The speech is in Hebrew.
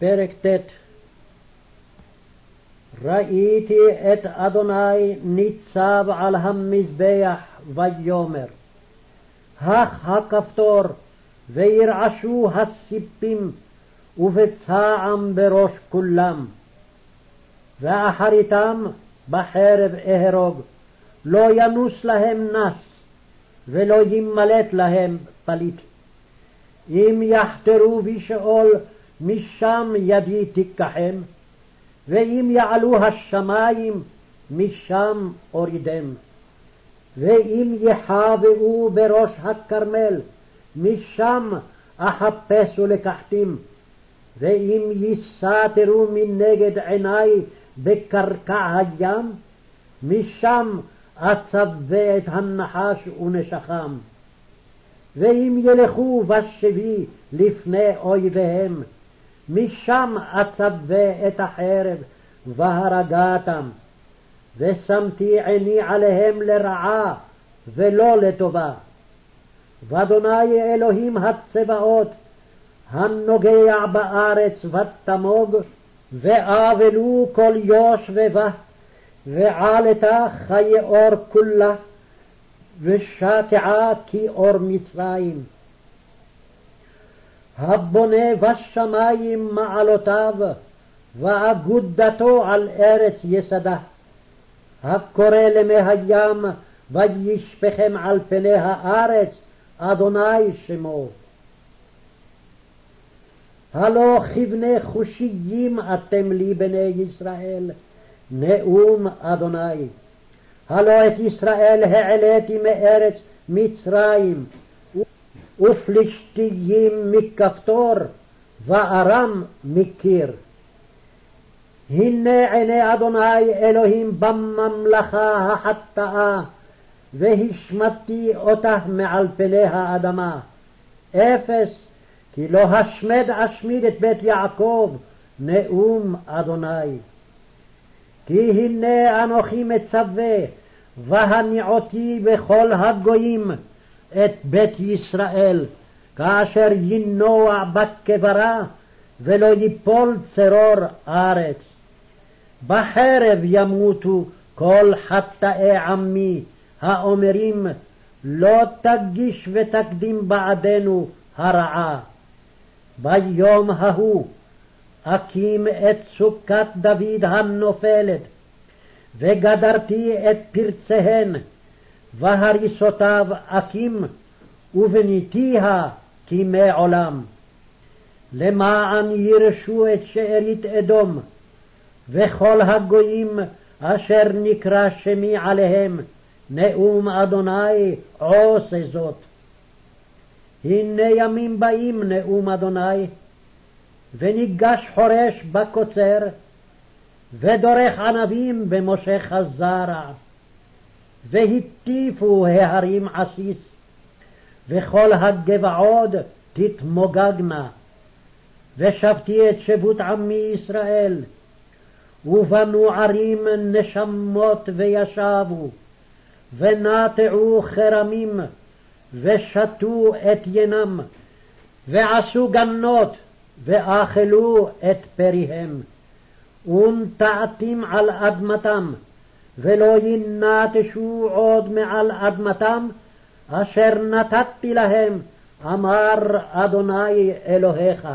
פרק ט' ראיתי את אדוני ניצב על המזבח ויאמר הך הכפתור וירעשו הסיפים ובצעם בראש כולם. ואחריתם בחרב אהרוג לא ינוס להם נס ולא ימלט להם פליט. אם יחתרו בשאול משם ידי תיקחם, ואם יעלו השמים, משם אורידם. ואם יחבאו בראש הכרמל, משם אחפש ולקחתים. ואם יסתרו מנגד עיני בקרקע הים, משם אצווה את הנחש ונשכם. ואם ילכו בשבי לפני אויביהם, משם אצווה את החרב והרגתם, ושמתי עיני עליהם לרעה ולא לטובה. ואדוני אלוהים הצבאות, הנוגע בארץ ותמוג, ואבלו כל יושבבה, ועלתה חיי אור כולה, ושקעה כאור מצרים. הבונה בשמים מעלותיו, ואגודתו על ארץ יסדה. הקורא למי הים, וישפכם על פני הארץ, אדוני שמו. הלא כבני חושיים אתם לי בני ישראל, נאום אדוני. הלא את ישראל העליתי מארץ מצרים, ופלישתיים מכפתור, וארם מקיר. הנה עיני אדוני אלוהים בממלכה החטאה, והשמדתי אותה מעל פני האדמה. אפס, כי לא השמד אשמיד את בית יעקב, נאום אדוני. כי הנה אנוכי מצווה, והניעותי בכל הגויים, את בית ישראל, כאשר ינוע בקברה, ולא ייפול צרור ארץ. בחרב ימותו כל חטאי עמי, האומרים לא תגיש ותקדים בעדנו הרעה. ביום ההוא אקים את סוכת דוד הנופלת, וגדרתי את פרציהן, והריסותיו אקים, ובניתיה כימי עולם. למען ירשו את שארית אדום, וכל הגויים אשר נקרא שמי עליהם, נאום אדוני עושה זאת. הנה ימים באים, נאום אדוני, וניגש חורש בקוצר, ודורך ענבים במושך הזרע. והטיפו ההרים עסיס, וכל הגבעות תתמוגגנה. ושבתי את שבות עמי ישראל, ובנו ערים נשמות וישבו, ונטעו כרמים, ושתו את ינם, ועשו גנות, ואכלו את פריהם, ונטעתים על אדמתם, ולא ינטשו עוד מעל אדמתם, אשר נתתי להם, אמר אדוני אלוהיך.